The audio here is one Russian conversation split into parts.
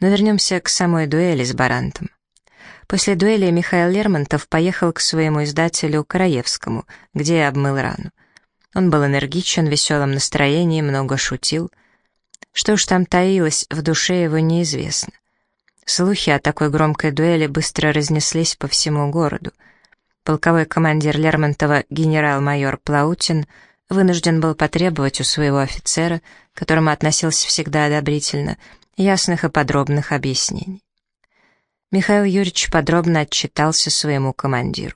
Но вернемся к самой дуэли с Барантом. После дуэли Михаил Лермонтов поехал к своему издателю Караевскому, где обмыл рану. Он был энергичен, в веселом настроении, много шутил. Что уж там таилось, в душе его неизвестно. Слухи о такой громкой дуэли быстро разнеслись по всему городу. Полковой командир Лермонтова генерал-майор Плаутин вынужден был потребовать у своего офицера, к которому относился всегда одобрительно, ясных и подробных объяснений. Михаил Юрьевич подробно отчитался своему командиру.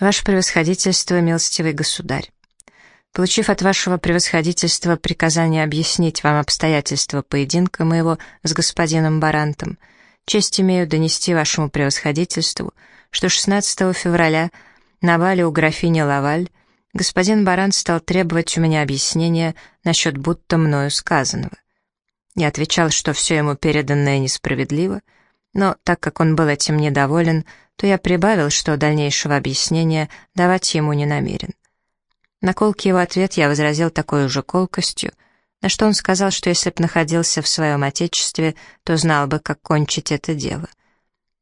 «Ваше превосходительство, милостивый государь, получив от вашего превосходительства приказание объяснить вам обстоятельства поединка моего с господином Барантом, честь имею донести вашему превосходительству, что 16 февраля на бале у графини Лаваль господин Барант стал требовать у меня объяснения насчет будто мною сказанного. Я отвечал, что все ему переданное несправедливо, но так как он был этим недоволен, то я прибавил, что дальнейшего объяснения давать ему не намерен. На колкий его ответ я возразил такой же колкостью, на что он сказал, что если б находился в своем отечестве, то знал бы, как кончить это дело.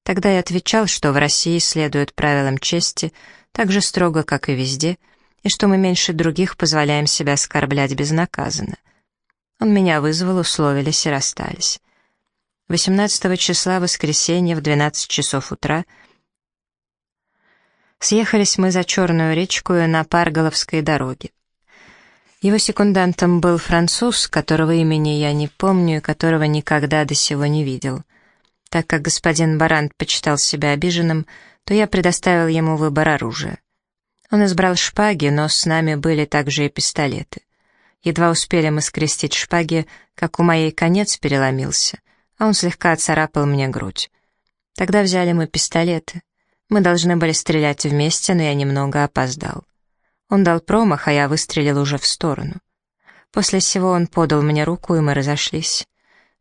Тогда я отвечал, что в России следуют правилам чести так же строго, как и везде, и что мы меньше других позволяем себя оскорблять безнаказанно. Он меня вызвал, условились и расстались. 18 числа воскресенья в 12 часов утра съехались мы за Черную речку на Парголовской дороге. Его секундантом был француз, которого имени я не помню и которого никогда до сего не видел. Так как господин Барант почитал себя обиженным, то я предоставил ему выбор оружия. Он избрал шпаги, но с нами были также и пистолеты. Едва успели мы скрестить шпаги, как у моей конец переломился, а он слегка царапал мне грудь. Тогда взяли мы пистолеты. Мы должны были стрелять вместе, но я немного опоздал. Он дал промах, а я выстрелил уже в сторону. После всего он подал мне руку, и мы разошлись.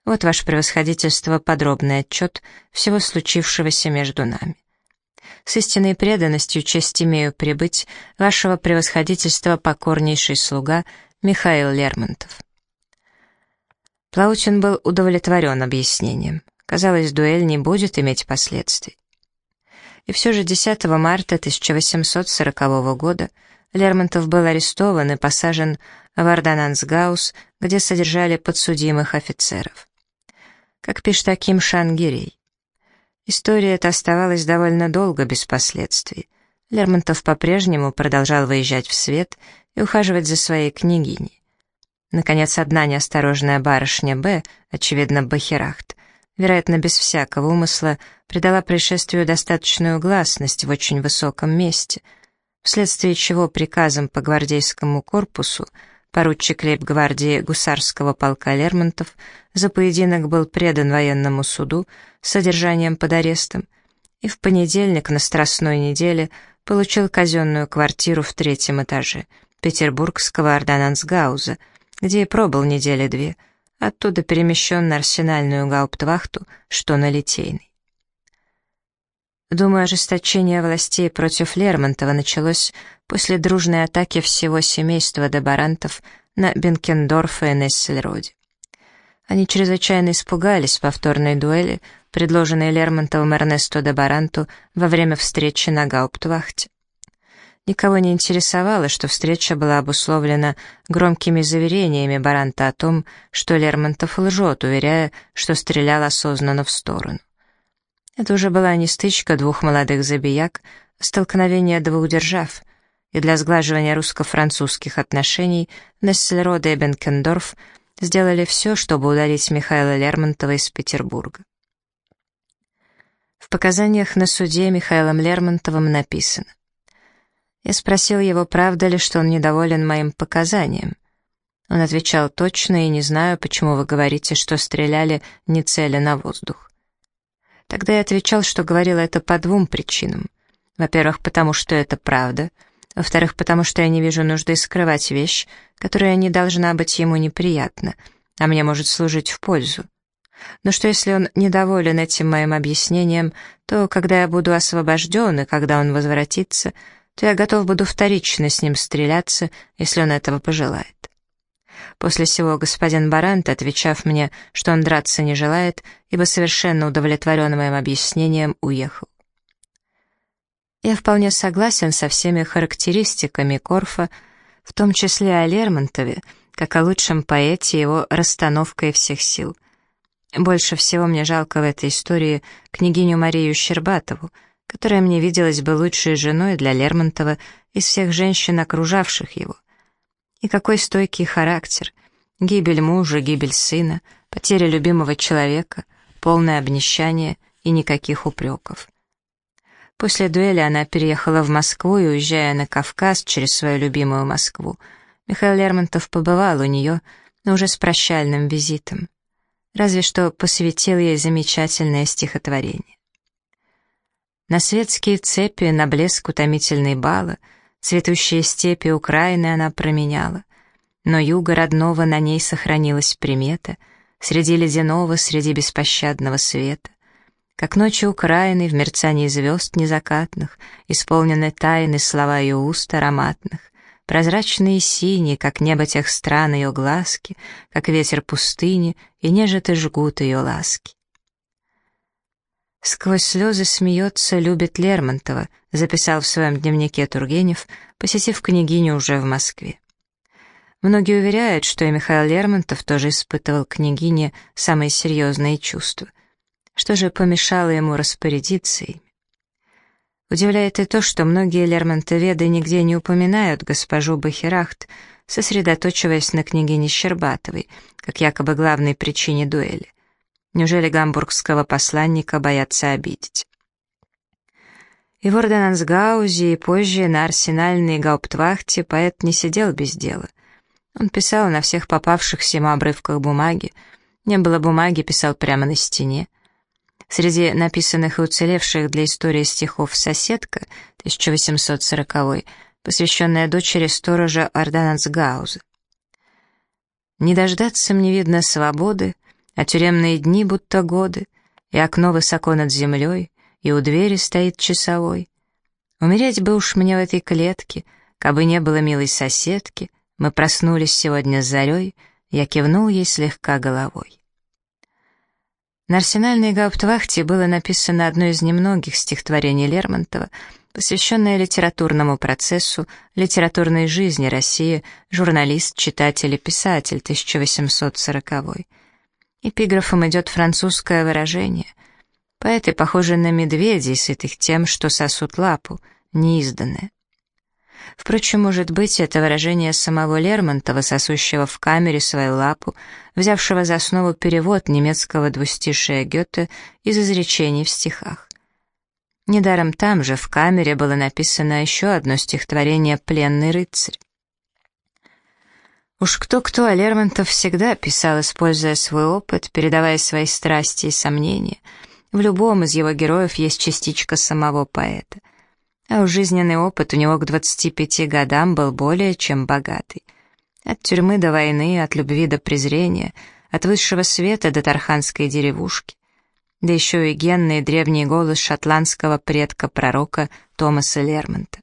Вот, ваше превосходительство, подробный отчет всего случившегося между нами. С истинной преданностью честь имею прибыть, вашего превосходительства покорнейший слуга Михаил Лермонтов. Плаучин был удовлетворен объяснением. Казалось, дуэль не будет иметь последствий. И все же 10 марта 1840 года Лермонтов был арестован и посажен в Ордонансгаус, где содержали подсудимых офицеров. Как пишет Аким Шангирей. История эта оставалась довольно долго без последствий. Лермонтов по-прежнему продолжал выезжать в свет и ухаживать за своей княгиней. Наконец, одна неосторожная барышня Б, очевидно, Бахерахт, вероятно, без всякого умысла, придала происшествию достаточную гласность в очень высоком месте, вследствие чего приказом по гвардейскому корпусу поручик лейб-гвардии гусарского полка Лермонтов за поединок был предан военному суду с содержанием под арестом и в понедельник на Страстной неделе получил казенную квартиру в третьем этаже — петербургского ордонансгауза, где и пробыл недели две, оттуда перемещен на арсенальную гауптвахту, что на Литейной. Думаю, ожесточение властей против Лермонтова началось после дружной атаки всего семейства Дебарантов на Бенкендорф и Нессельроде. Они чрезвычайно испугались повторной дуэли, предложенной Лермонтовым Эрнесто Дебаранту во время встречи на гауптвахте. Никого не интересовало, что встреча была обусловлена громкими заверениями Баранта о том, что Лермонтов лжет, уверяя, что стрелял осознанно в сторону. Это уже была не стычка двух молодых забияк, а столкновение двух держав, и для сглаживания русско-французских отношений Нессельрод и Бенкендорф сделали все, чтобы удалить Михаила Лермонтова из Петербурга. В показаниях на суде Михаилом Лермонтовым написано я спросил его, правда ли, что он недоволен моим показанием. Он отвечал точно и не знаю, почему вы говорите, что стреляли не целя на воздух. Тогда я отвечал, что говорил это по двум причинам. Во-первых, потому что это правда. Во-вторых, потому что я не вижу нужды скрывать вещь, которая не должна быть ему неприятна, а мне может служить в пользу. Но что если он недоволен этим моим объяснением, то когда я буду освобожден и когда он возвратится, то я готов буду вторично с ним стреляться, если он этого пожелает. После всего господин Барант, отвечав мне, что он драться не желает, ибо совершенно удовлетворен моим объяснением, уехал. Я вполне согласен со всеми характеристиками Корфа, в том числе о Лермонтове, как о лучшем поэте его расстановкой всех сил. Больше всего мне жалко в этой истории княгиню Марию Щербатову, которая мне виделась бы лучшей женой для Лермонтова из всех женщин, окружавших его. И какой стойкий характер. Гибель мужа, гибель сына, потеря любимого человека, полное обнищание и никаких упреков. После дуэли она переехала в Москву и, уезжая на Кавказ через свою любимую Москву, Михаил Лермонтов побывал у нее, но уже с прощальным визитом. Разве что посвятил ей замечательное стихотворение. На светские цепи, на блеск утомительной бала, цветущие степи Украины она променяла, но юга родного на ней сохранилась примета, среди ледяного, среди беспощадного света. Как ночи Украины в мерцании звезд незакатных, исполнены тайны слова ее уст ароматных, прозрачные синие, как небо тех стран ее глазки, как ветер пустыни, и нежат и жгут ее ласки. Сквозь слезы смеется, любит Лермонтова, записал в своем дневнике Тургенев, посетив княгиню уже в Москве. Многие уверяют, что и Михаил Лермонтов тоже испытывал к княгине самые серьезные чувства. Что же помешало ему распорядиться ими? Удивляет и то, что многие лермонтоведы нигде не упоминают госпожу Бахерахт, сосредоточиваясь на княгине Щербатовой, как якобы главной причине дуэли. Неужели гамбургского посланника боятся обидеть? И в Орденансгаузе, и позже на арсенальной гауптвахте поэт не сидел без дела. Он писал на всех попавшихся ему обрывках бумаги. Не было бумаги, писал прямо на стене. Среди написанных и уцелевших для истории стихов «Соседка» 1840 посвященная дочери сторожа Орданансгауза. «Не дождаться мне видно свободы, а тюремные дни будто годы, и окно высоко над землей, и у двери стоит часовой. Умереть бы уж мне в этой клетке, кабы не было милой соседки, мы проснулись сегодня с зарей, я кивнул ей слегка головой. На арсенальной гауптвахте было написано одно из немногих стихотворений Лермонтова, посвященное литературному процессу, литературной жизни России, журналист, читатель и писатель 1840 Эпиграфом идет французское выражение. Поэты похожи на медведей, сытых тем, что сосут лапу, неизданное. Впрочем, может быть, это выражение самого Лермонтова, сосущего в камере свою лапу, взявшего за основу перевод немецкого двустишия Гёте из изречений в стихах. Недаром там же, в камере, было написано еще одно стихотворение «Пленный рыцарь». Уж кто-кто, а Лермонтов всегда писал, используя свой опыт, передавая свои страсти и сомнения. В любом из его героев есть частичка самого поэта а уж жизненный опыт у него к 25 годам был более чем богатый. От тюрьмы до войны, от любви до презрения, от высшего света до тарханской деревушки. Да еще и генный древний голос шотландского предка-пророка Томаса Лермонта.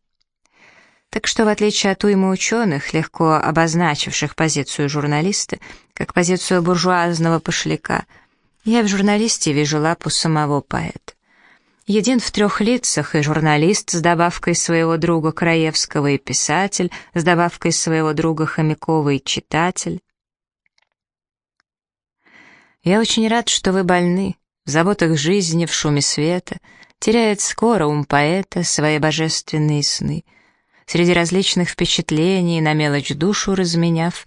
Так что, в отличие от уймы ученых, легко обозначивших позицию журналиста, как позицию буржуазного пошляка, я в журналисте вижу лапу самого поэта един в трех лицах, и журналист с добавкой своего друга Краевского, и писатель с добавкой своего друга Хомякова, и читатель. Я очень рад, что вы больны, в заботах жизни, в шуме света, теряет скоро ум поэта свои божественные сны. Среди различных впечатлений, на мелочь душу разменяв,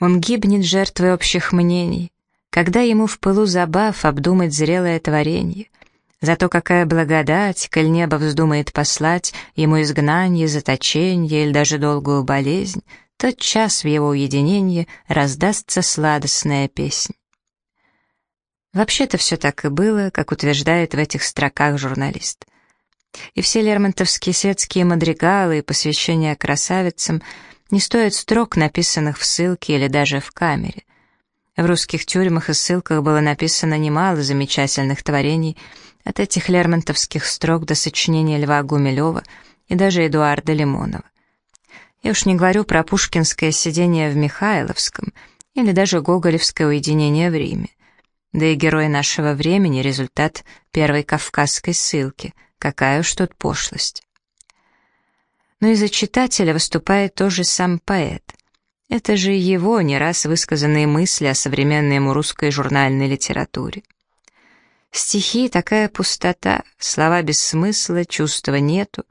он гибнет жертвой общих мнений, когда ему в пылу забав обдумать зрелое творение. Зато какая благодать, коль небо вздумает послать ему изгнание, заточение или даже долгую болезнь, тот час в его уединении раздастся сладостная песня. Вообще-то все так и было, как утверждает в этих строках журналист. И все лермонтовские светские мадригалы и посвящения красавицам не стоят строк, написанных в ссылке или даже в камере. В русских тюрьмах и ссылках было написано немало замечательных творений, от этих лермонтовских строк до сочинения Льва Гумилева и даже Эдуарда Лимонова. Я уж не говорю про пушкинское сидение в Михайловском или даже гоголевское уединение в Риме. Да и герой нашего времени — результат первой кавказской ссылки. Какая уж тут пошлость. Но из-за читателя выступает тоже сам поэт. Это же его не раз высказанные мысли о современной ему русской журнальной литературе. Стихи — такая пустота, слова без смысла, чувства нету.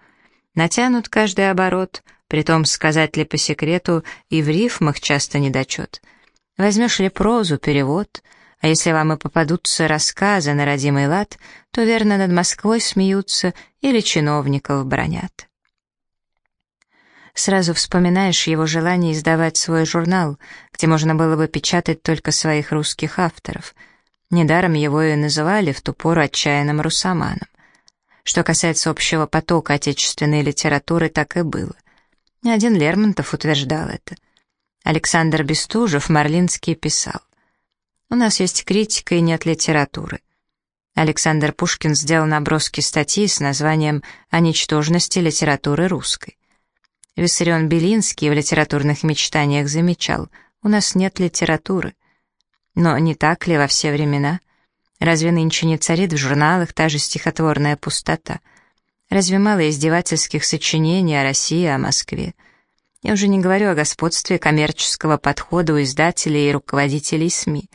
Натянут каждый оборот, притом сказать ли по секрету, и в рифмах часто недочет. Возьмешь ли прозу, перевод, а если вам и попадутся рассказы на родимый лад, то верно над Москвой смеются или чиновников бронят. Сразу вспоминаешь его желание издавать свой журнал, где можно было бы печатать только своих русских авторов — Недаром его и называли в ту пору отчаянным русоманом. Что касается общего потока отечественной литературы, так и было. Ни один Лермонтов утверждал это. Александр Бестужев Марлинский писал. «У нас есть критика и нет литературы». Александр Пушкин сделал наброски статьи с названием «О ничтожности литературы русской». Виссарион Белинский в литературных мечтаниях замечал «У нас нет литературы». Но не так ли во все времена? Разве нынче не царит в журналах та же стихотворная пустота? Разве мало издевательских сочинений о России, о Москве? Я уже не говорю о господстве коммерческого подхода у издателей и руководителей СМИ.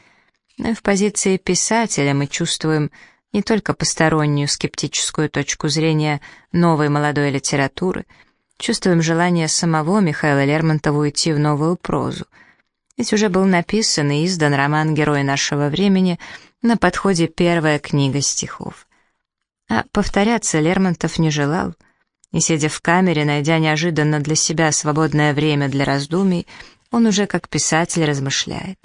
Но и в позиции писателя мы чувствуем не только постороннюю скептическую точку зрения новой молодой литературы, чувствуем желание самого Михаила Лермонтова уйти в новую прозу — ведь уже был написан и издан роман «Герой нашего времени», на подходе первая книга стихов. А повторяться Лермонтов не желал, и, сидя в камере, найдя неожиданно для себя свободное время для раздумий, он уже как писатель размышляет.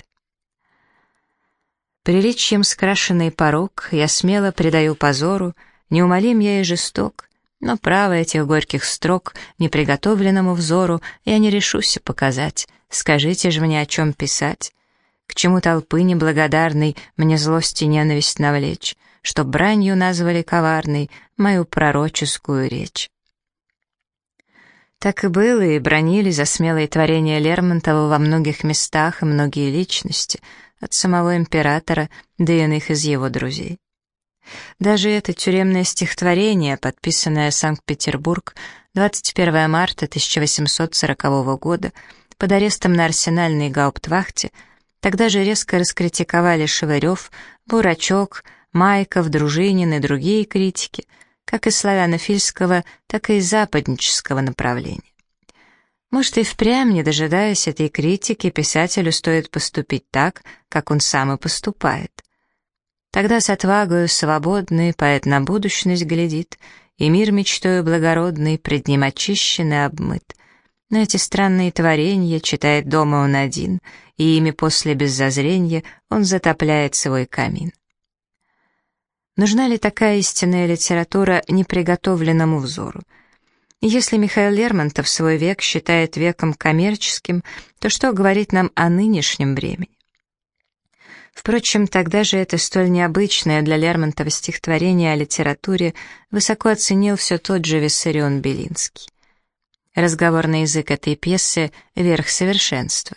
Приличием скрашенный порог я смело предаю позору, неумолим я и жесток, но право этих горьких строк неприготовленному взору я не решусь показать, Скажите же мне, о чем писать? К чему толпы неблагодарной мне злость и ненависть навлечь, Чтоб бранью назвали коварной мою пророческую речь? Так и было, и бронили за смелые творения Лермонтова во многих местах и многие личности, от самого императора до иных из его друзей. Даже это тюремное стихотворение, подписанное Санкт-Петербург 21 марта 1840 года, под арестом на арсенальной гауптвахте, тогда же резко раскритиковали Шевырев, Бурачок, Майков, Дружинин и другие критики, как из славянофильского, так и из западнического направления. Может, и впрямь, не дожидаясь этой критики, писателю стоит поступить так, как он сам и поступает. Тогда с отвагою свободный поэт на будущность глядит, и мир мечтою благородный пред ним очищен и обмыт. Но эти странные творения читает дома он один, и ими после беззазрения он затопляет свой камин. Нужна ли такая истинная литература неприготовленному взору? Если Михаил Лермонтов свой век считает веком коммерческим, то что говорить нам о нынешнем времени? Впрочем, тогда же это столь необычное для Лермонтова стихотворение о литературе высоко оценил все тот же Виссарион Белинский. Разговорный язык этой пьесы — верх совершенства.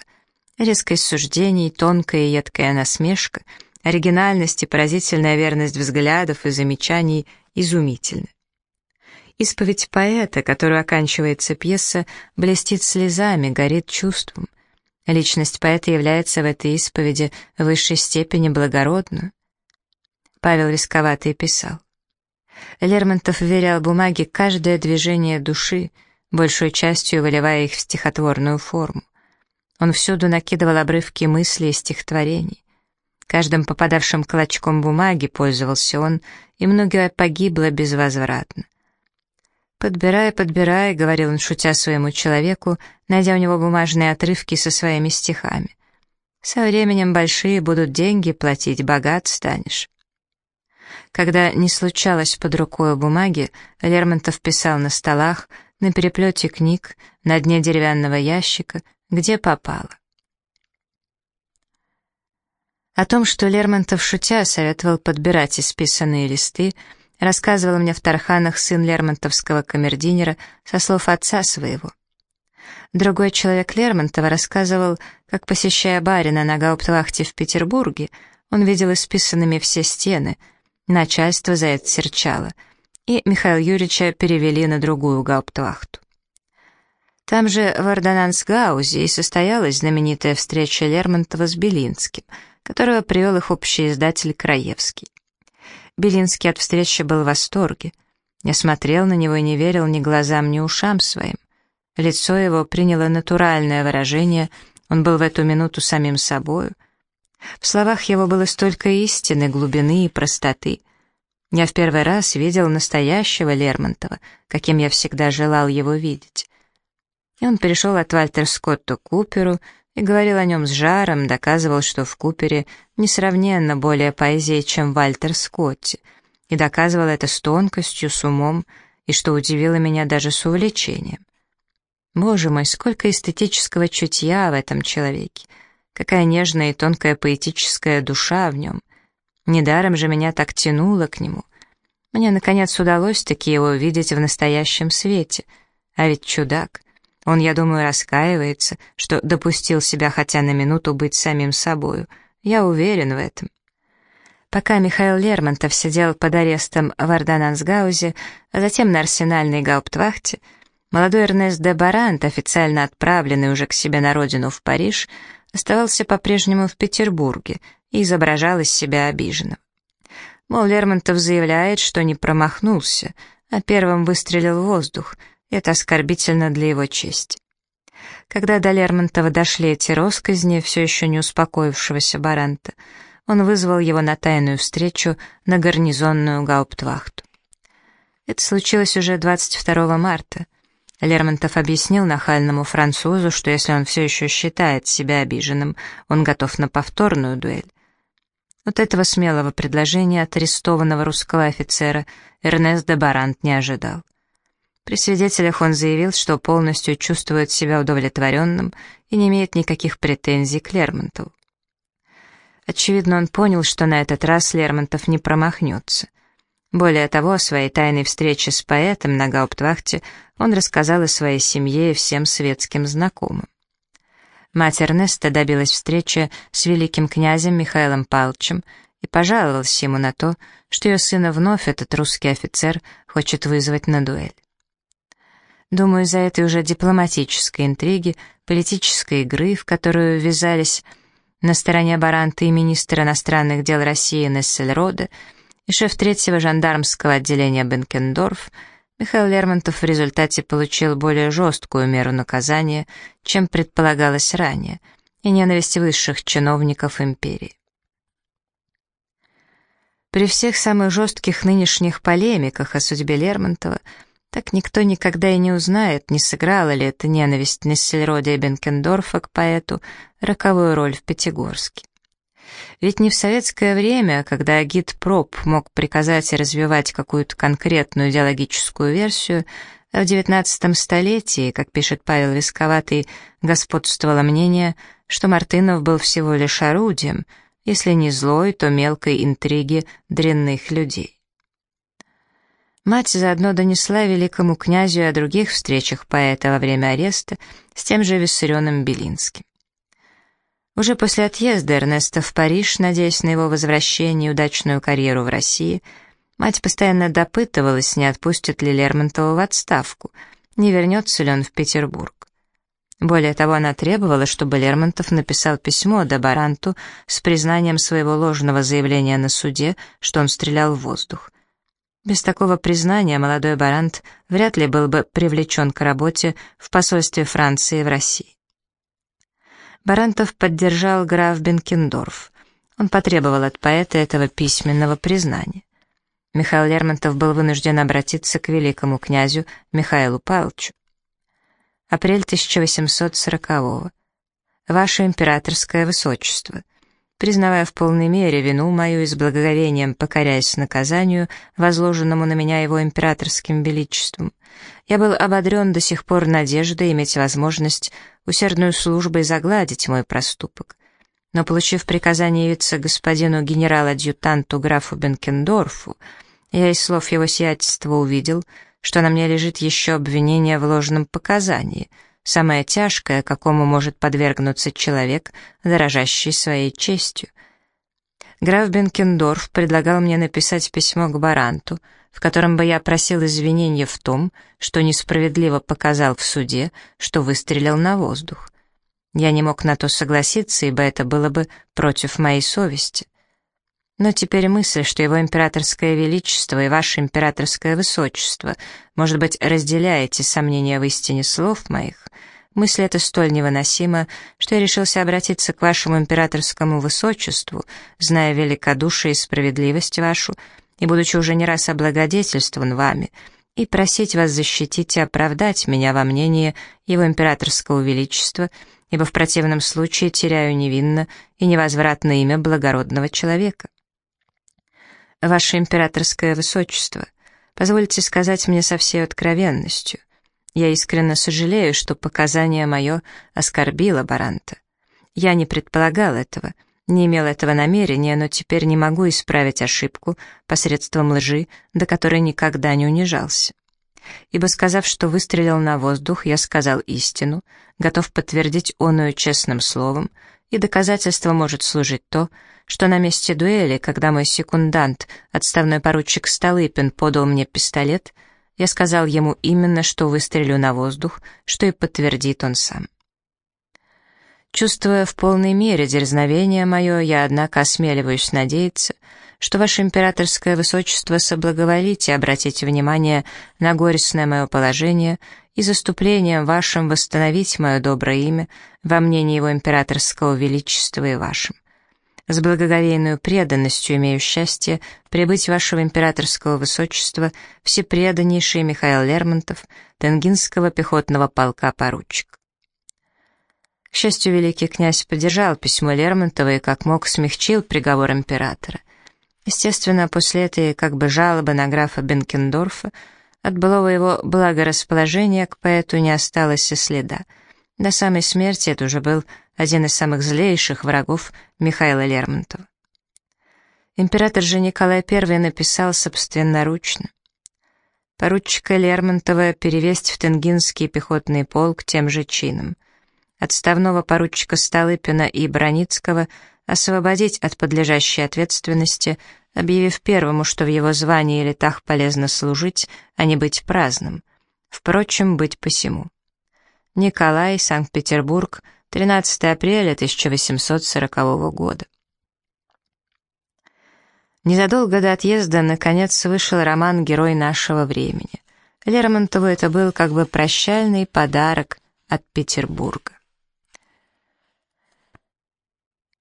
Резкость суждений, тонкая и едкая насмешка, оригинальность и поразительная верность взглядов и замечаний изумительны. Исповедь поэта, которую оканчивается пьеса, блестит слезами, горит чувством. Личность поэта является в этой исповеди в высшей степени благородную. Павел Рисковатый писал. Лермонтов верял бумаге каждое движение души, большей частью выливая их в стихотворную форму. Он всюду накидывал обрывки мыслей и стихотворений. Каждым попадавшим клочком бумаги пользовался он, и многое погибло безвозвратно. «Подбирай, подбирай», — говорил он, шутя своему человеку, найдя у него бумажные отрывки со своими стихами. «Со временем большие будут деньги платить, богат станешь». Когда не случалось под рукой бумаги, Лермонтов писал на столах, на переплете книг, на дне деревянного ящика, где попало. О том, что Лермонтов, шутя, советовал подбирать исписанные листы, рассказывал мне в Тарханах сын лермонтовского камердинера со слов отца своего. Другой человек Лермонтова рассказывал, как, посещая барина на гауптвахте в Петербурге, он видел исписанными все стены, начальство за это серчало, и Михаила Юрьевича перевели на другую гауптвахту. Там же в Ордонансгаузе и состоялась знаменитая встреча Лермонтова с Белинским, которого привел их общий издатель Краевский. Белинский от встречи был в восторге. Я смотрел на него и не верил ни глазам, ни ушам своим. Лицо его приняло натуральное выражение, он был в эту минуту самим собою. В словах его было столько истины, глубины и простоты. Я в первый раз видел настоящего Лермонтова, каким я всегда желал его видеть. И он перешел от Вальтер Скотта к Куперу и говорил о нем с жаром, доказывал, что в Купере несравненно более поэзии, чем Вальтер Скотте, и доказывал это с тонкостью, с умом, и, что удивило меня, даже с увлечением. Боже мой, сколько эстетического чутья в этом человеке, какая нежная и тонкая поэтическая душа в нем. Недаром же меня так тянуло к нему. Мне, наконец, удалось таки его увидеть в настоящем свете. А ведь чудак. Он, я думаю, раскаивается, что допустил себя хотя на минуту быть самим собою. Я уверен в этом. Пока Михаил Лермонтов сидел под арестом в Ордонансгаузе, а затем на арсенальной гауптвахте, Молодой Эрнест де Барант, официально отправленный уже к себе на родину в Париж, оставался по-прежнему в Петербурге и изображал из себя обиженного. Мол, Лермонтов заявляет, что не промахнулся, а первым выстрелил в воздух, это оскорбительно для его чести. Когда до Лермонтова дошли эти росказни, все еще не успокоившегося Баранта, он вызвал его на тайную встречу на гарнизонную гауптвахту. Это случилось уже 22 марта, Лермонтов объяснил нахальному французу, что если он все еще считает себя обиженным, он готов на повторную дуэль. Вот этого смелого предложения от арестованного русского офицера Эрнест де Барант не ожидал. При свидетелях он заявил, что полностью чувствует себя удовлетворенным и не имеет никаких претензий к Лермонтову. Очевидно, он понял, что на этот раз Лермонтов не промахнется — более того, о своей тайной встрече с поэтом на гауптвахте он рассказал и своей семье и всем светским знакомым. Мать Эрнеста добилась встречи с великим князем Михаилом Павловичем и пожаловалась ему на то, что ее сына вновь этот русский офицер хочет вызвать на дуэль. Думаю, из-за этой уже дипломатической интриги, политической игры, в которую ввязались на стороне Баранта и министр иностранных дел России Нессельроде, и шеф третьего жандармского отделения Бенкендорф, Михаил Лермонтов в результате получил более жесткую меру наказания, чем предполагалось ранее, и ненависть высших чиновников империи. При всех самых жестких нынешних полемиках о судьбе Лермонтова так никто никогда и не узнает, не сыграла ли эта ненависть Нессельрода и Бенкендорфа к поэту роковую роль в Пятигорске. Ведь не в советское время, когда агит-проб мог приказать развивать какую-то конкретную идеологическую версию, а в XIX столетии, как пишет Павел Висковатый, господствовало мнение, что Мартынов был всего лишь орудием, если не злой, то мелкой интриги дрянных людей. Мать заодно донесла великому князю о других встречах поэта во время ареста с тем же Виссарионом Белинским. Уже после отъезда Эрнеста в Париж, надеясь на его возвращение и удачную карьеру в России, мать постоянно допытывалась, не отпустит ли Лермонтова в отставку, не вернется ли он в Петербург. Более того, она требовала, чтобы Лермонтов написал письмо Добаранту с признанием своего ложного заявления на суде, что он стрелял в воздух. Без такого признания молодой Барант вряд ли был бы привлечен к работе в посольстве Франции в России. Барантов поддержал граф Бенкендорф. Он потребовал от поэта этого письменного признания. Михаил Лермонтов был вынужден обратиться к великому князю Михаилу Павловичу. Апрель 1840 -го. Ваше императорское высочество, признавая в полной мере вину мою и с благоговением покоряясь наказанию, возложенному на меня его императорским величеством, я был ободрен до сих пор надеждой иметь возможность усердную службой загладить мой проступок. Но, получив приказание явиться господину генерал-адъютанту графу Бенкендорфу, я из слов его сиятельства увидел, что на мне лежит еще обвинение в ложном показании, самое тяжкое, какому может подвергнуться человек, дорожащий своей честью. Граф Бенкендорф предлагал мне написать письмо к Баранту, в котором бы я просил извинения в том, что несправедливо показал в суде, что выстрелил на воздух. Я не мог на то согласиться, ибо это было бы против моей совести. Но теперь мысль, что его императорское величество и ваше императорское высочество, может быть, разделяете сомнения в истине слов моих, мысль эта столь невыносима, что я решился обратиться к вашему императорскому высочеству, зная великодушие и справедливость вашу, и будучи уже не раз облагодетельствован вами, и просить вас защитить и оправдать меня во мнении его императорского величества, ибо в противном случае теряю невинно и невозвратно имя благородного человека. «Ваше императорское высочество, позвольте сказать мне со всей откровенностью. Я искренне сожалею, что показание мое оскорбило Баранта. Я не предполагал этого, не имел этого намерения, но теперь не могу исправить ошибку посредством лжи, до которой никогда не унижался. Ибо сказав, что выстрелил на воздух, я сказал истину, готов подтвердить оную честным словом, и доказательство может служить то, что на месте дуэли, когда мой секундант, отставной поручик Столыпин, подал мне пистолет, я сказал ему именно, что выстрелю на воздух, что и подтвердит он сам. Чувствуя в полной мере дерзновение мое, я, однако, осмеливаюсь надеяться, что ваше императорское высочество соблаговолите обратить внимание на горестное мое положение и заступлением вашим восстановить мое доброе имя во мнении его императорского величества и вашим с благоговейной преданностью имею счастье прибыть вашего императорского высочества всепреданнейший Михаил Лермонтов, Тенгинского пехотного полка поручик. К счастью, великий князь поддержал письмо Лермонтова и как мог смягчил приговор императора. Естественно, после этой как бы жалобы на графа Бенкендорфа от былого его благорасположения к поэту не осталось и следа. До самой смерти это уже был один из самых злейших врагов Михаила Лермонтова. Император же Николай I написал собственноручно. Поручика Лермонтова перевесть в Тенгинский пехотный полк тем же чином. Отставного поручика Столыпина и Броницкого освободить от подлежащей ответственности, объявив первому, что в его звании и летах полезно служить, а не быть праздным. Впрочем, быть посему. Николай, Санкт-Петербург, 13 апреля 1840 года. Незадолго до отъезда, наконец, вышел роман «Герой нашего времени». Лермонтову это был как бы прощальный подарок от Петербурга.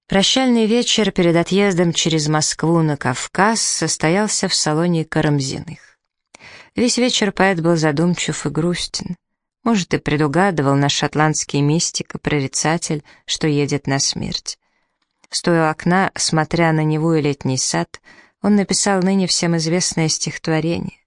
Прощальный вечер перед отъездом через Москву на Кавказ состоялся в салоне Карамзиных. Весь вечер поэт был задумчив и грустен. Может, и предугадывал наш шотландский мистик и прорицатель, что едет на смерть. Стоя у окна, смотря на него и летний сад, он написал ныне всем известное стихотворение.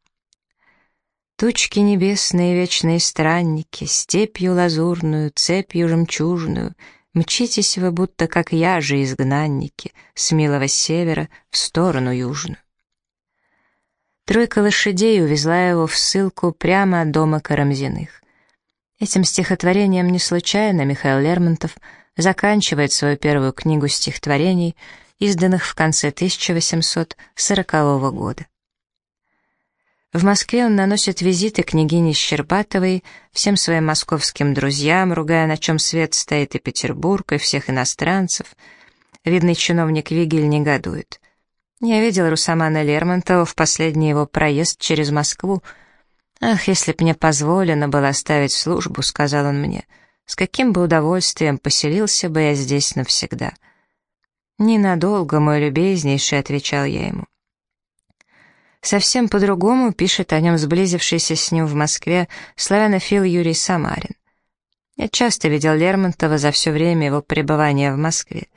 Тучки небесные, вечные странники, Степью лазурную, цепью жемчужную, Мчитесь вы, будто как я же, изгнанники, С милого севера в сторону южную. Тройка лошадей увезла его в ссылку прямо от дома Карамзиных. Этим стихотворением не случайно Михаил Лермонтов заканчивает свою первую книгу стихотворений, изданных в конце 1840 года. В Москве он наносит визиты княгине Щербатовой, всем своим московским друзьям, ругая, на чем свет стоит и Петербург, и всех иностранцев. Видный чиновник Вигель негодует. Я видел Русамана Лермонтова в последний его проезд через Москву, «Ах, если б мне позволено было оставить службу», — сказал он мне, — «с каким бы удовольствием поселился бы я здесь навсегда». «Ненадолго, мой любезнейший», — отвечал я ему. Совсем по-другому пишет о нем сблизившийся с ним в Москве славянофил Юрий Самарин. Я часто видел Лермонтова за все время его пребывания в Москве.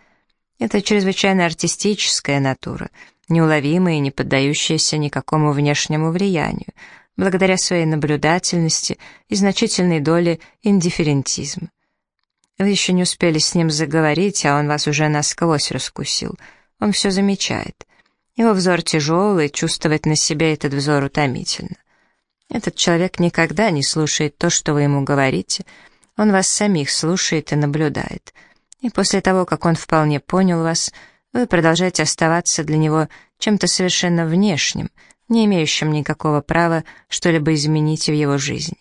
Это чрезвычайно артистическая натура, неуловимая и не поддающаяся никакому внешнему влиянию, благодаря своей наблюдательности и значительной доле индифферентизма. Вы еще не успели с ним заговорить, а он вас уже насквозь раскусил. Он все замечает. Его взор тяжелый, чувствовать на себе этот взор утомительно. Этот человек никогда не слушает то, что вы ему говорите. Он вас самих слушает и наблюдает. И после того, как он вполне понял вас, вы продолжаете оставаться для него чем-то совершенно внешним, не имеющим никакого права что-либо изменить в его жизни.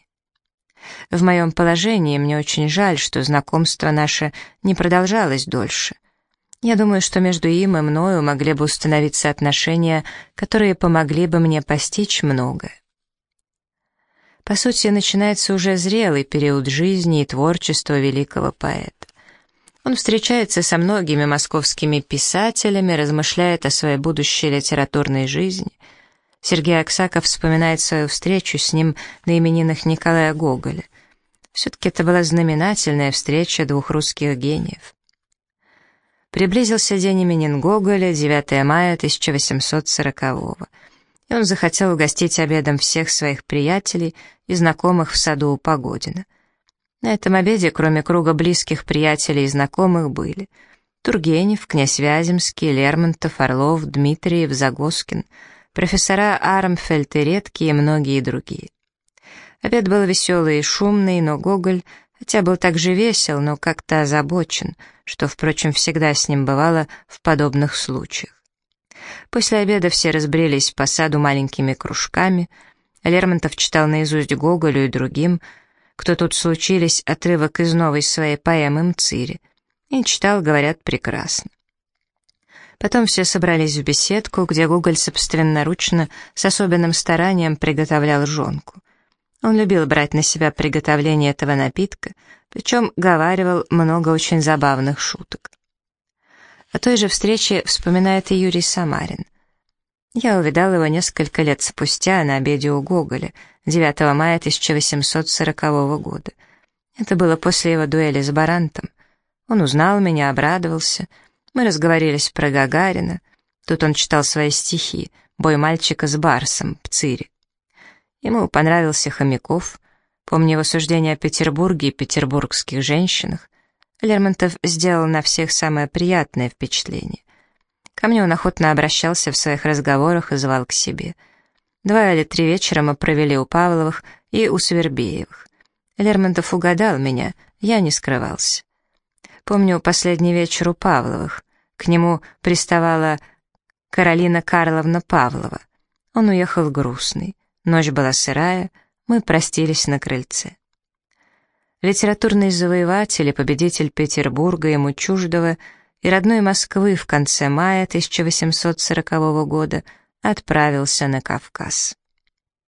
В моем положении мне очень жаль, что знакомство наше не продолжалось дольше. Я думаю, что между им и мною могли бы установиться отношения, которые помогли бы мне постичь многое. По сути, начинается уже зрелый период жизни и творчества великого поэта. Он встречается со многими московскими писателями, размышляет о своей будущей литературной жизни. Сергей Аксаков вспоминает свою встречу с ним на именинах Николая Гоголя. Все-таки это была знаменательная встреча двух русских гениев. Приблизился день именин Гоголя, 9 мая 1840 -го. И он захотел угостить обедом всех своих приятелей и знакомых в саду у Погодина. На этом обеде, кроме круга близких приятелей и знакомых, были Тургенев, князь Вяземский, Лермонтов, Орлов, Дмитриев, Загоскин, профессора Армфельд и Редкие многие другие. Обед был веселый и шумный, но Гоголь, хотя был также весел, но как-то озабочен, что, впрочем, всегда с ним бывало в подобных случаях. После обеда все разбрелись по саду маленькими кружками. Лермонтов читал наизусть Гоголю и другим, кто тут случились, отрывок из новой своей поэмы «Мцири». И читал, говорят, прекрасно. Потом все собрались в беседку, где Гоголь собственноручно, с особенным старанием приготовлял жонку. Он любил брать на себя приготовление этого напитка, причем говаривал много очень забавных шуток. О той же встрече вспоминает и Юрий Самарин. Я увидал его несколько лет спустя на обеде у Гоголя, 9 мая 1840 года. Это было после его дуэли с Барантом. Он узнал меня, обрадовался. Мы разговорились про Гагарина. Тут он читал свои стихи «Бой мальчика с Барсом», «Пцири». Ему понравился Хомяков. Помню его суждение о Петербурге и петербургских женщинах. Лермонтов сделал на всех самое приятное впечатление. Ко мне он охотно обращался в своих разговорах и звал к себе. Два или три вечера мы провели у Павловых и у Свербеевых. Лермонтов угадал меня, я не скрывался. Помню последний вечер у Павловых. К нему приставала Каролина Карловна Павлова. Он уехал грустный. Ночь была сырая, мы простились на крыльце. Литературный завоеватель и победитель Петербурга ему чуждого и родной Москвы в конце мая 1840 года отправился на Кавказ.